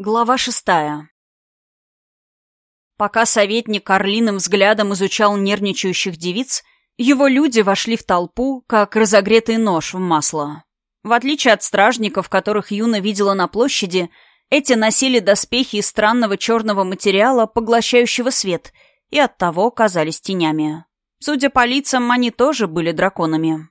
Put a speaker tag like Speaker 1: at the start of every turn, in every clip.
Speaker 1: Глава шестая. Пока советник орлиным взглядом изучал нервничающих девиц, его люди вошли в толпу, как разогретый нож в масло. В отличие от стражников, которых Юна видела на площади, эти носили доспехи из странного черного материала, поглощающего свет, и оттого казались тенями. Судя по лицам, они тоже были драконами.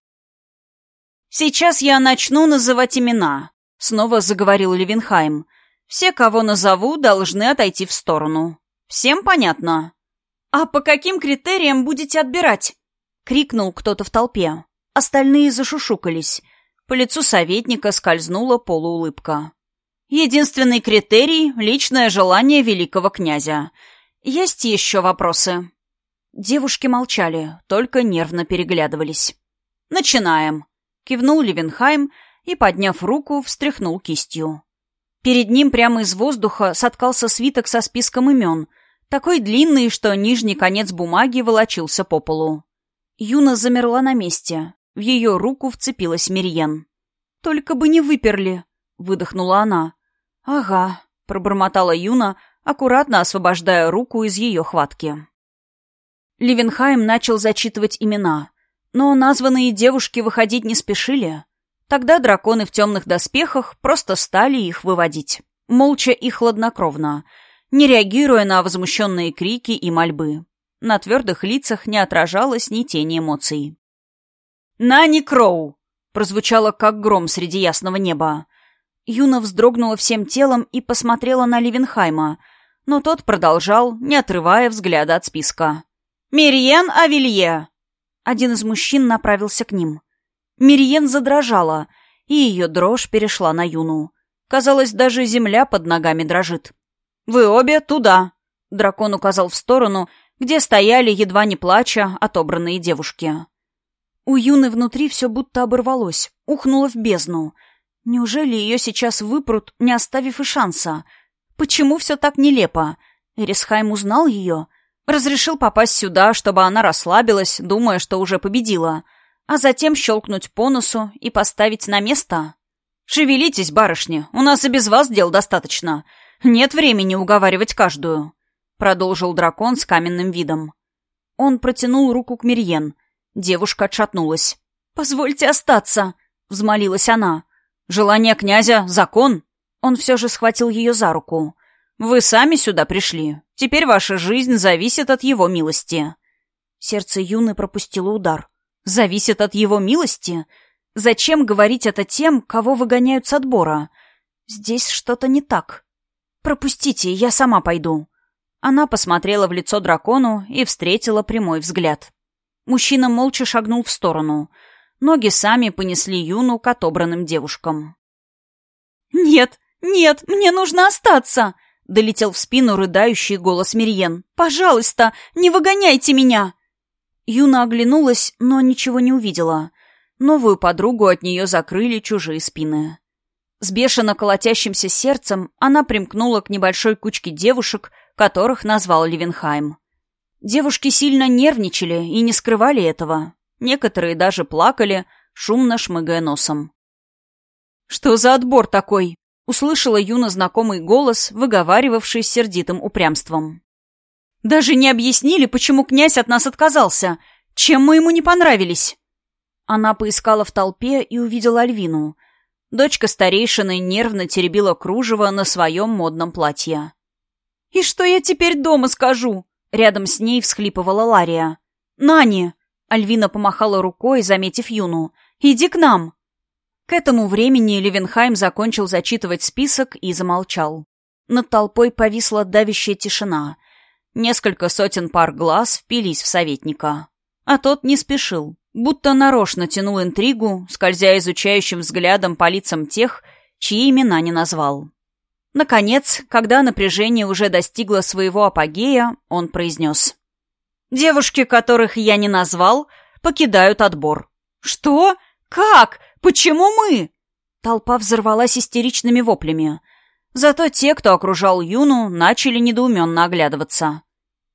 Speaker 1: «Сейчас я начну называть имена», — снова заговорил Левинхайм — все, кого назову, должны отойти в сторону. Всем понятно? А по каким критериям будете отбирать? крикнул кто-то в толпе. Остальные зашушукались. По лицу советника скользнула полуулыбка. Единственный критерий — личное желание великого князя. Есть еще вопросы? Девушки молчали, только нервно переглядывались. «Начинаем», — кивнул Левенхайм и, подняв руку, встряхнул кистью. Перед ним прямо из воздуха соткался свиток со списком имен, такой длинный, что нижний конец бумаги волочился по полу. Юна замерла на месте. В ее руку вцепилась Мирьен. «Только бы не выперли!» — выдохнула она. «Ага», — пробормотала Юна, аккуратно освобождая руку из ее хватки. Ливенхайм начал зачитывать имена, но названные девушки выходить не спешили. Тогда драконы в темных доспехах просто стали их выводить. Молча и хладнокровно, не реагируя на возмущенные крики и мольбы. На твердых лицах не отражалось ни тени эмоций. «Нани Кроу!» прозвучало как гром среди ясного неба. Юна вздрогнула всем телом и посмотрела на Ливенхайма, но тот продолжал, не отрывая взгляда от списка. «Мириен Авилье!» Один из мужчин направился к ним. Мириен задрожала, и ее дрожь перешла на Юну. Казалось, даже земля под ногами дрожит. «Вы обе туда!» Дракон указал в сторону, где стояли, едва не плача, отобранные девушки. У Юны внутри все будто оборвалось, ухнуло в бездну. Неужели ее сейчас выпрут, не оставив и шанса? Почему все так нелепо? Эрисхайм узнал ее? Разрешил попасть сюда, чтобы она расслабилась, думая, что уже победила — а затем щелкнуть по носу и поставить на место? «Шевелитесь, барышни, у нас и без вас дел достаточно. Нет времени уговаривать каждую», — продолжил дракон с каменным видом. Он протянул руку к Мирьен. Девушка отшатнулась. «Позвольте остаться», — взмолилась она. «Желание князя — закон». Он все же схватил ее за руку. «Вы сами сюда пришли. Теперь ваша жизнь зависит от его милости». Сердце Юны пропустило удар зависит от его милости? Зачем говорить это тем, кого выгоняют с отбора? Здесь что-то не так. Пропустите, я сама пойду. Она посмотрела в лицо дракону и встретила прямой взгляд. Мужчина молча шагнул в сторону. Ноги сами понесли Юну к отобранным девушкам. «Нет, нет, мне нужно остаться!» — долетел в спину рыдающий голос Мириен. «Пожалуйста, не выгоняйте меня!» Юна оглянулась, но ничего не увидела. Новую подругу от нее закрыли чужие спины. С бешено колотящимся сердцем она примкнула к небольшой кучке девушек, которых назвал Левенхайм. Девушки сильно нервничали и не скрывали этого. Некоторые даже плакали, шумно шмыгая носом. «Что за отбор такой?» — услышала Юна знакомый голос, выговаривавший сердитым упрямством. Даже не объяснили, почему князь от нас отказался. Чем мы ему не понравились?» Она поискала в толпе и увидела Альвину. Дочка старейшины нервно теребила кружево на своем модном платье. «И что я теперь дома скажу?» Рядом с ней всхлипывала Лария. «Нани!» Альвина помахала рукой, заметив Юну. «Иди к нам!» К этому времени Левенхайм закончил зачитывать список и замолчал. Над толпой повисла давящая тишина. Несколько сотен пар глаз впились в советника. А тот не спешил, будто нарочно тянул интригу, скользя изучающим взглядом по лицам тех, чьи имена не назвал. Наконец, когда напряжение уже достигло своего апогея, он произнес. «Девушки, которых я не назвал, покидают отбор». «Что? Как? Почему мы?» Толпа взорвалась истеричными воплями. Зато те, кто окружал Юну, начали недоуменно оглядываться.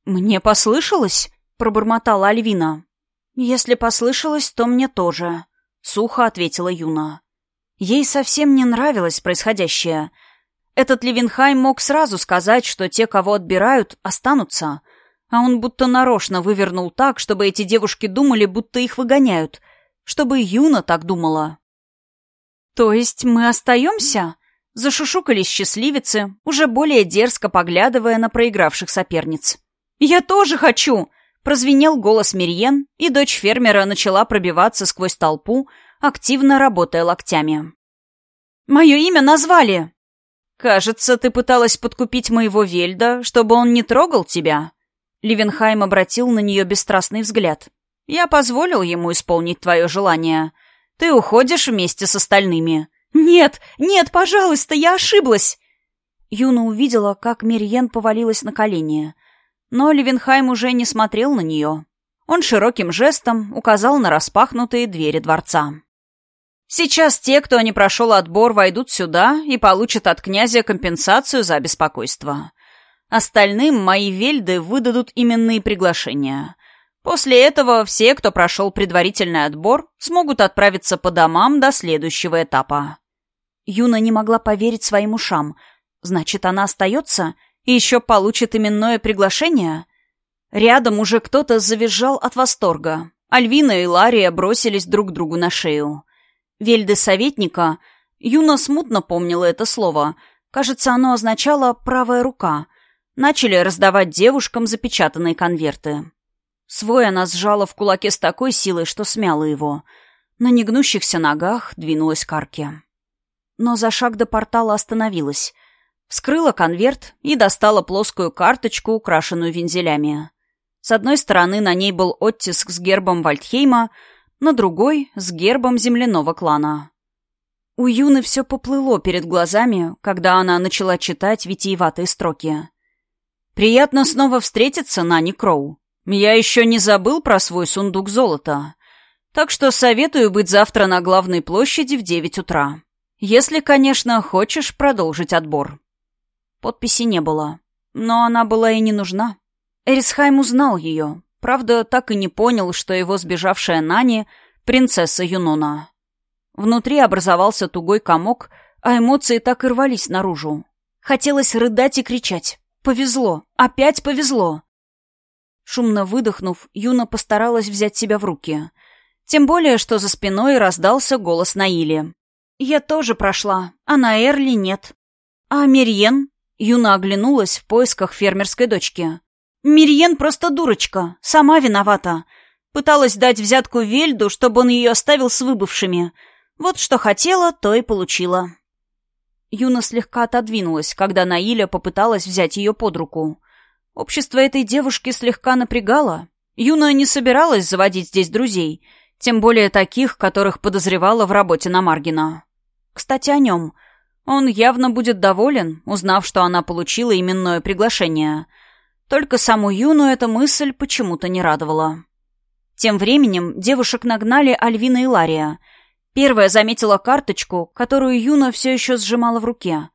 Speaker 1: «Мне послышалось?» — пробормотала Альвина. «Если послышалось, то мне тоже», — сухо ответила Юна. Ей совсем не нравилось происходящее. Этот Левинхайм мог сразу сказать, что те, кого отбирают, останутся. А он будто нарочно вывернул так, чтобы эти девушки думали, будто их выгоняют. Чтобы Юна так думала. «То есть мы остаемся?» Зашушукались счастливицы, уже более дерзко поглядывая на проигравших соперниц. «Я тоже хочу!» Прозвенел голос Мирьен, и дочь фермера начала пробиваться сквозь толпу, активно работая локтями. «Мое имя назвали!» «Кажется, ты пыталась подкупить моего Вельда, чтобы он не трогал тебя?» Ливенхайм обратил на нее бесстрастный взгляд. «Я позволил ему исполнить твое желание. Ты уходишь вместе с остальными». «Нет, нет, пожалуйста, я ошиблась!» Юна увидела, как Мирьен повалилась на колени. Но Ливенхайм уже не смотрел на нее. Он широким жестом указал на распахнутые двери дворца. Сейчас те, кто не прошел отбор, войдут сюда и получат от князя компенсацию за беспокойство. Остальным мои вельды выдадут именные приглашения. После этого все, кто прошел предварительный отбор, смогут отправиться по домам до следующего этапа. Юна не могла поверить своим ушам. Значит, она остается и еще получит именное приглашение? Рядом уже кто-то завизжал от восторга. Альвина и Лария бросились друг другу на шею. Вельды советника, Юна смутно помнила это слово. Кажется, оно означало «правая рука». Начали раздавать девушкам запечатанные конверты. Свой она сжала в кулаке с такой силой, что смяла его. На негнущихся ногах двинулась к арке. Но за шаг до портала остановилась. Вскрыла конверт и достала плоскую карточку, украшенную вензелями. С одной стороны на ней был оттиск с гербом Вальдхейма — на другой — с гербом земляного клана. У Юны все поплыло перед глазами, когда она начала читать витиеватые строки. «Приятно снова встретиться, Нани Кроу. Я еще не забыл про свой сундук золота, так что советую быть завтра на главной площади в девять утра. Если, конечно, хочешь продолжить отбор». Подписи не было, но она была и не нужна. Эрисхайм узнал ее, Правда, так и не понял, что его сбежавшая Нани — принцесса Юнона. Внутри образовался тугой комок, а эмоции так и рвались наружу. Хотелось рыдать и кричать. «Повезло! Опять повезло!» Шумно выдохнув, Юна постаралась взять себя в руки. Тем более, что за спиной раздался голос Наили. «Я тоже прошла, а на Эрли нет». «А Мерьен?» Юна оглянулась в поисках фермерской дочки. Мирьен просто дурочка, сама виновата. Пыталась дать взятку Вельду, чтобы он ее оставил с выбывшими. Вот что хотела, то и получила. Юна слегка отодвинулась, когда Наиля попыталась взять ее под руку. Общество этой девушки слегка напрягало. Юна не собиралась заводить здесь друзей, тем более таких, которых подозревала в работе на Маргина. Кстати, о нем. Он явно будет доволен, узнав, что она получила именное приглашение — только саму Юну эта мысль почему-то не радовала. Тем временем девушек нагнали Альвина и Лария. Первая заметила карточку, которую Юна все еще сжимала в руке.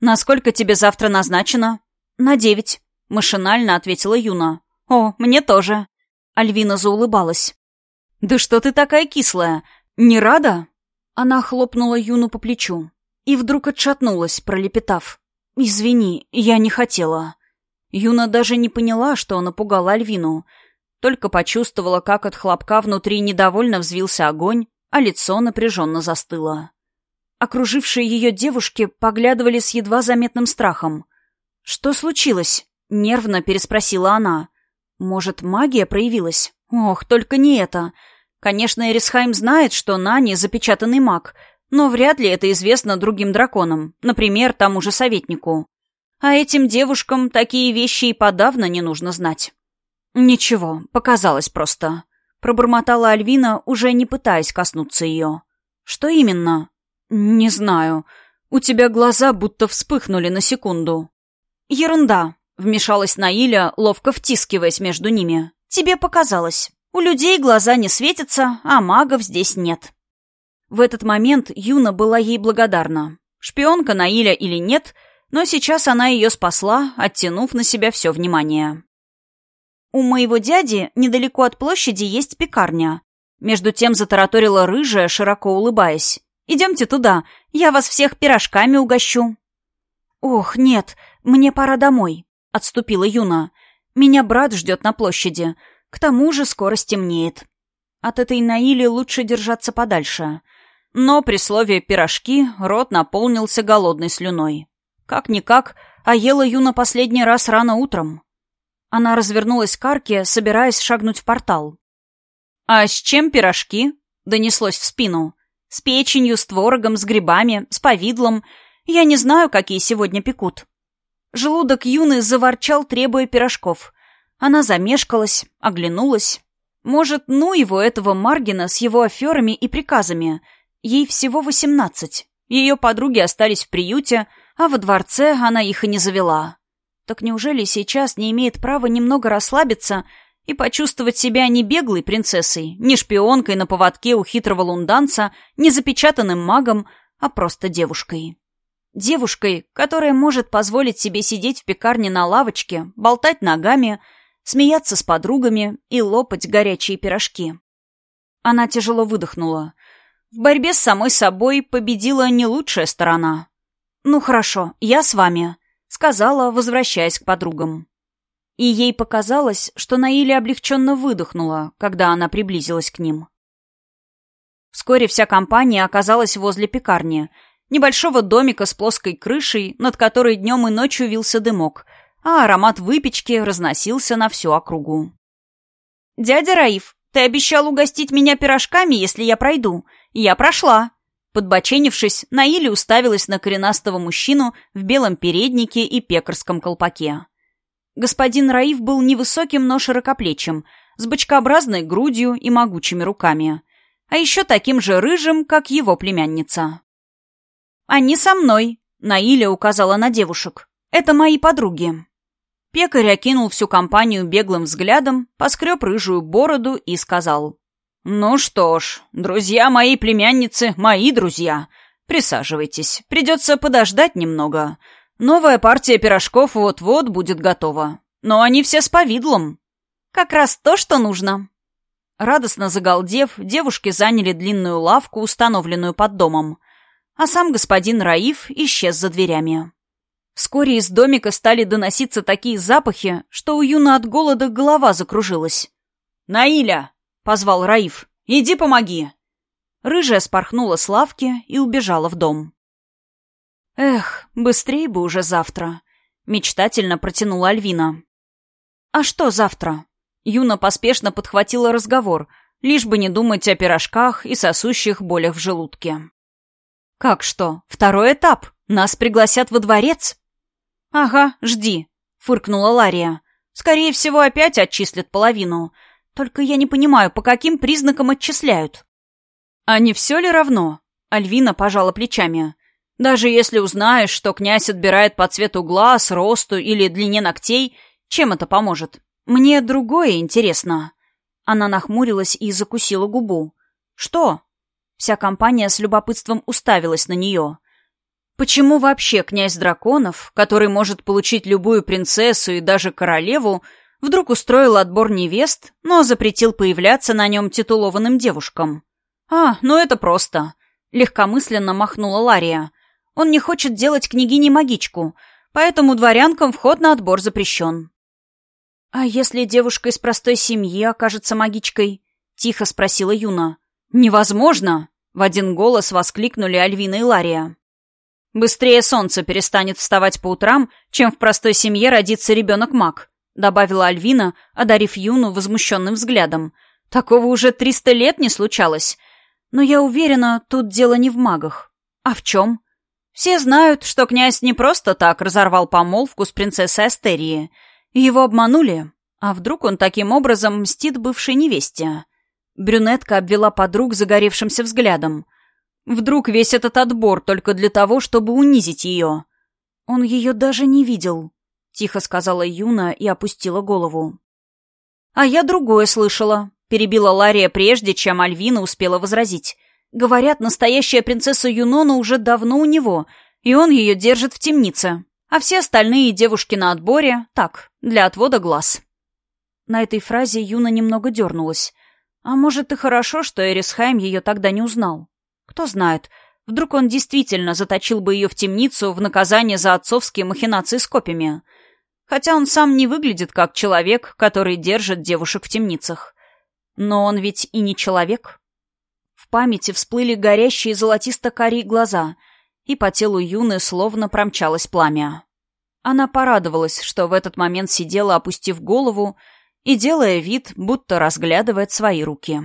Speaker 1: «Насколько тебе завтра назначено?» «На девять», — машинально ответила Юна. «О, мне тоже». Альвина заулыбалась. «Да что ты такая кислая? Не рада?» Она хлопнула Юну по плечу и вдруг отшатнулась, пролепетав. «Извини, я не хотела». Юна даже не поняла, что напугала Альвину. Только почувствовала, как от хлопка внутри недовольно взвился огонь, а лицо напряженно застыло. Окружившие ее девушки поглядывали с едва заметным страхом. «Что случилось?» — нервно переспросила она. «Может, магия проявилась? Ох, только не это. Конечно, Эрисхайм знает, что Нани — запечатанный маг, но вряд ли это известно другим драконам, например, тому же советнику. А этим девушкам такие вещи и подавно не нужно знать. «Ничего, показалось просто», — пробормотала Альвина, уже не пытаясь коснуться ее. «Что именно?» «Не знаю. У тебя глаза будто вспыхнули на секунду». «Ерунда», — вмешалась Наиля, ловко втискиваясь между ними. «Тебе показалось. У людей глаза не светятся, а магов здесь нет». В этот момент Юна была ей благодарна. Шпионка Наиля или нет — но сейчас она ее спасла, оттянув на себя все внимание. «У моего дяди недалеко от площади есть пекарня». Между тем затараторила рыжая, широко улыбаясь. «Идемте туда, я вас всех пирожками угощу». «Ох, нет, мне пора домой», — отступила Юна. «Меня брат ждет на площади. К тому же скоро стемнеет. От этой Наили лучше держаться подальше». Но при слове «пирожки» рот наполнился голодной слюной. Как-никак, а ела Юна последний раз рано утром. Она развернулась к арке, собираясь шагнуть в портал. «А с чем пирожки?» — донеслось в спину. «С печенью, с творогом, с грибами, с повидлом. Я не знаю, какие сегодня пекут». Желудок Юны заворчал, требуя пирожков. Она замешкалась, оглянулась. Может, ну его, этого Маргина, с его аферами и приказами. Ей всего восемнадцать. Ее подруги остались в приюте, а во дворце она их и не завела. Так неужели сейчас не имеет права немного расслабиться и почувствовать себя не беглой принцессой, не шпионкой на поводке у хитрого лунданца, не запечатанным магом, а просто девушкой? Девушкой, которая может позволить себе сидеть в пекарне на лавочке, болтать ногами, смеяться с подругами и лопать горячие пирожки. Она тяжело выдохнула. В борьбе с самой собой победила не лучшая сторона. «Ну хорошо, я с вами», — сказала, возвращаясь к подругам. И ей показалось, что Наиля облегченно выдохнула, когда она приблизилась к ним. Вскоре вся компания оказалась возле пекарни, небольшого домика с плоской крышей, над которой днем и ночью вился дымок, а аромат выпечки разносился на всю округу. «Дядя Раиф, ты обещал угостить меня пирожками, если я пройду. Я прошла», Подбоченившись, Наиля уставилась на коренастого мужчину в белом переднике и пекарском колпаке. Господин Раиф был невысоким, но широкоплечим, с бочкообразной грудью и могучими руками. А еще таким же рыжим, как его племянница. «Они со мной», — Наиля указала на девушек. «Это мои подруги». Пекарь окинул всю компанию беглым взглядом, поскреб рыжую бороду и сказал. «Ну что ж, друзья моей племянницы, мои друзья. Присаживайтесь. Придется подождать немного. Новая партия пирожков вот-вот будет готова. Но они все с повидлом. Как раз то, что нужно». Радостно загалдев, девушки заняли длинную лавку, установленную под домом. А сам господин Раиф исчез за дверями. Вскоре из домика стали доноситься такие запахи, что у Юна от голода голова закружилась. «Наиля!» — позвал Раиф. «Иди помоги!» Рыжая спорхнула с лавки и убежала в дом. «Эх, быстрее бы уже завтра!» — мечтательно протянула Альвина. «А что завтра?» Юна поспешно подхватила разговор, лишь бы не думать о пирожках и сосущих болях в желудке. «Как что? Второй этап? Нас пригласят во дворец?» «Ага, жди», — фыркнула Лария. «Скорее всего, опять отчислят половину. Только я не понимаю, по каким признакам отчисляют. А не все ли равно? Альвина пожала плечами. Даже если узнаешь, что князь отбирает по цвету глаз, росту или длине ногтей, чем это поможет? Мне другое интересно. Она нахмурилась и закусила губу. Что? Вся компания с любопытством уставилась на нее. Почему вообще князь драконов, который может получить любую принцессу и даже королеву, Вдруг устроил отбор невест, но запретил появляться на нем титулованным девушкам. «А, ну это просто», — легкомысленно махнула Лария. «Он не хочет делать княгиней магичку, поэтому дворянкам вход на отбор запрещен». «А если девушка из простой семьи окажется магичкой?» — тихо спросила Юна. «Невозможно!» — в один голос воскликнули Альвина и Лария. «Быстрее солнце перестанет вставать по утрам, чем в простой семье родится ребенок-маг», — добавила Альвина, одарив Юну возмущенным взглядом. «Такого уже триста лет не случалось. Но я уверена, тут дело не в магах. А в чем?» «Все знают, что князь не просто так разорвал помолвку с принцессой Астерии. Его обманули. А вдруг он таким образом мстит бывшей невесте?» Брюнетка обвела подруг загоревшимся взглядом. «Вдруг весь этот отбор только для того, чтобы унизить ее?» Он ее даже не видел. — тихо сказала Юна и опустила голову. «А я другое слышала», — перебила Лария прежде, чем Альвина успела возразить. «Говорят, настоящая принцесса Юнона уже давно у него, и он ее держит в темнице. А все остальные девушки на отборе — так, для отвода глаз». На этой фразе Юна немного дернулась. А может, и хорошо, что Эрисхайм ее тогда не узнал. Кто знает, Вдруг он действительно заточил бы ее в темницу в наказание за отцовские махинации с копьями. Хотя он сам не выглядит как человек, который держит девушек в темницах. Но он ведь и не человек. В памяти всплыли горящие золотисто-карие глаза, и по телу Юны словно промчалось пламя. Она порадовалась, что в этот момент сидела, опустив голову, и делая вид, будто разглядывает свои руки.